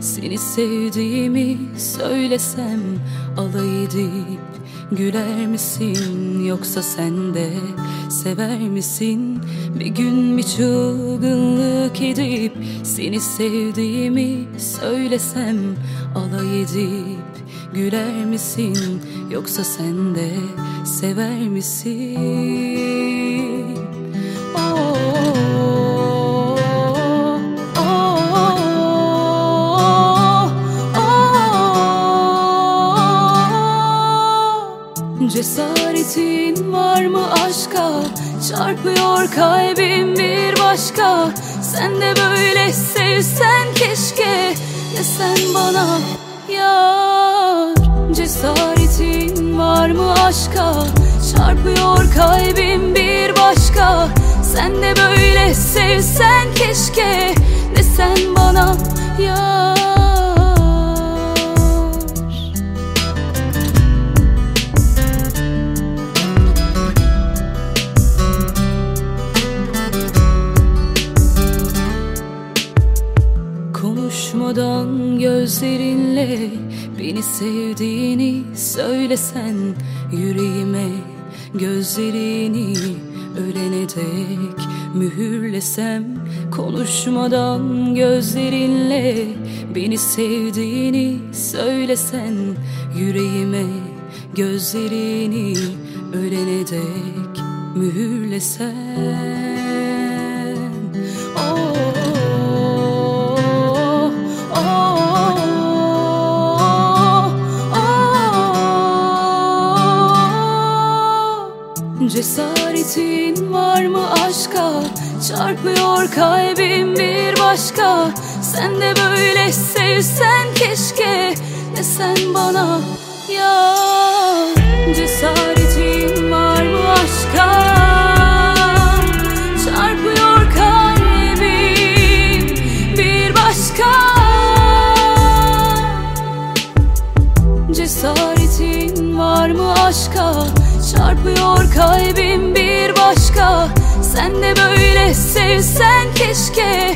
Seni sevdiğimi söylesem alay edip Güler misin? Yoksa sen de sever misin? Bir gün bir çılgınlık edip Seni sevdiğimi söylesem alay edip Güler misin? Yoksa sen de sever misin Cesaretin var mı aşka? Çarpıyor kalbim bir başka. Sen de böyle sevsen keşke. Desen bana yar. Cesaretin var mı aşka? Çarpıyor kalbim bir başka. Sen de böyle sevsen keşke. Desen bana yar Konuşmadan gözlerinle beni sevdiğini söylesen yüreğime gözlerini ölene dek mühürlesem konuşmadan gözlerinle beni sevdiğini söylesen yüreğime gözlerini ölene dek mühürlesen Cesaretin var mı aşka? Çarpıyor kalbim bir başka. Sen de böyle sevsen keşke. Desen bana ya. Cesaretin var mı aşka? Çarpıyor kalbim bir başka. Cesaretin var mı aşka Çarpıyor kalbim bir başka. Sen de böyle sevsen keşke